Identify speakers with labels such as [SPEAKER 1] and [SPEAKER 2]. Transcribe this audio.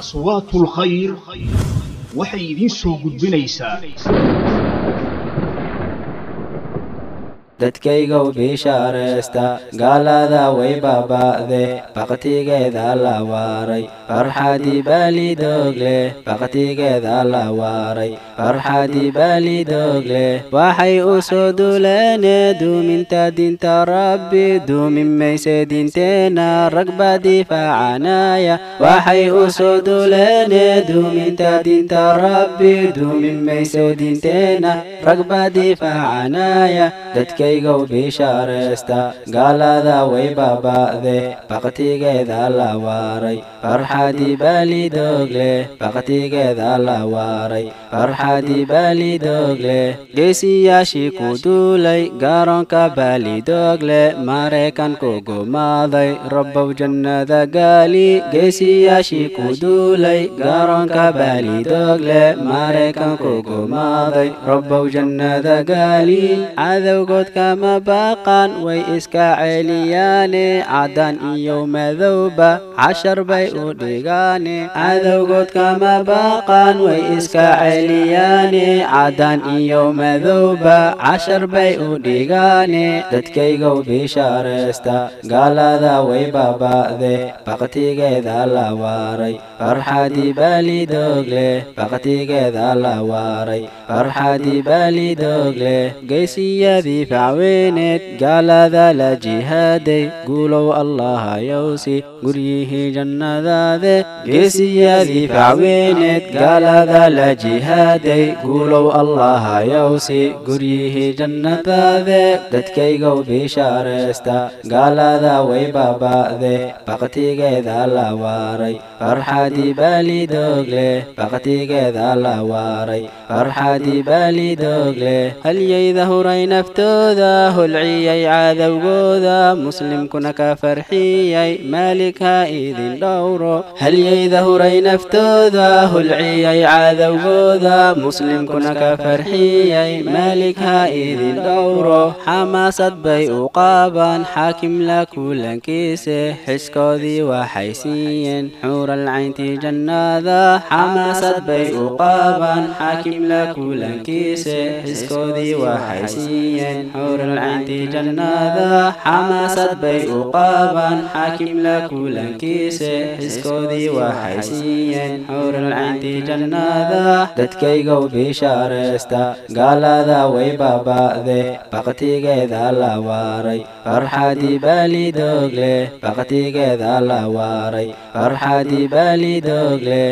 [SPEAKER 1] aswaatul khayr waxay idiin soo gudbinaysaa
[SPEAKER 2] dadkaygow bishaaraysta gaalada way baaba'de baqtigeeda la waaray farxadii baalidogle baqtigeeda la waaray farxadii baalidogle waxay u soo duleene duuminta diinta rabbi duumin mayse diinteena rag baa difaacanaya waxay u soo duleene duuminta diinta rabbi duumin mayse diinteena rag baa difaacanaya dadkaygow bishaaraysta gaalada way baaba'de baqtigeeda la waaray farxadii baalidogle baqtigeeda la waaray farxadii baalidogle geesiyaashii ku duulay garoonka baalidogle maraykanku gumaaday rabbow jannada gaali geesiyaashii ku duulay garoonka baalidogle maraykanku gumaaday rabbow jannada gaali cadowgood kama baaqan way iska celiyaane caddaan iyo madowba cashar bay u dhigaane. Cadowgood kama baaqan way iska celiyaane caddaan iyo madowba cashar bay u dhigaane. Dadkaygow bishaaraysta gaalada way baaba'de baqtigeeda la waaray. Farxadii baalidogle baqtigeeda la waaray. Farxadii baalidogle geesiyadii facweyneed gaalada la jihaaday guulow allahayowsi guryihii jannadaade geesiyadii facweyneed gaalada la jihaaday guulow allahayowsi guryihii jannadaade dadkaygow bishaaraysta gaalada way baaba'de baqtigeeda la waaray farxadii baalidogle baqtigeeda la waaray farxadii baalidogle halyayda huray naftooda holciyay cadowgooda muslimkuna ka farxiyay maalik ha idin dhowro halyayda huray naftooda holciyay cadowgooda muslimkuna ka farxiyay maalik ha idin dhowro xamaasad bay u qaabaan xaakim la kulankiise xiskoodii waxay siiyeen xuural cayntii xamaasad bay u qaabaan xaakim la kulankiise xiskoodii waxay siiyeen xuural cayntii jannada xamaasad bay u qaabaan xaakim la kulankiise xiskoodii waxay siiyeen xuural cayntii jannada dadkaygow bishaaraysta gaalada way baaba'de baqtigeeda la waaray farxadii baalidogle baqtigeeda la waaray farxadii baalidogle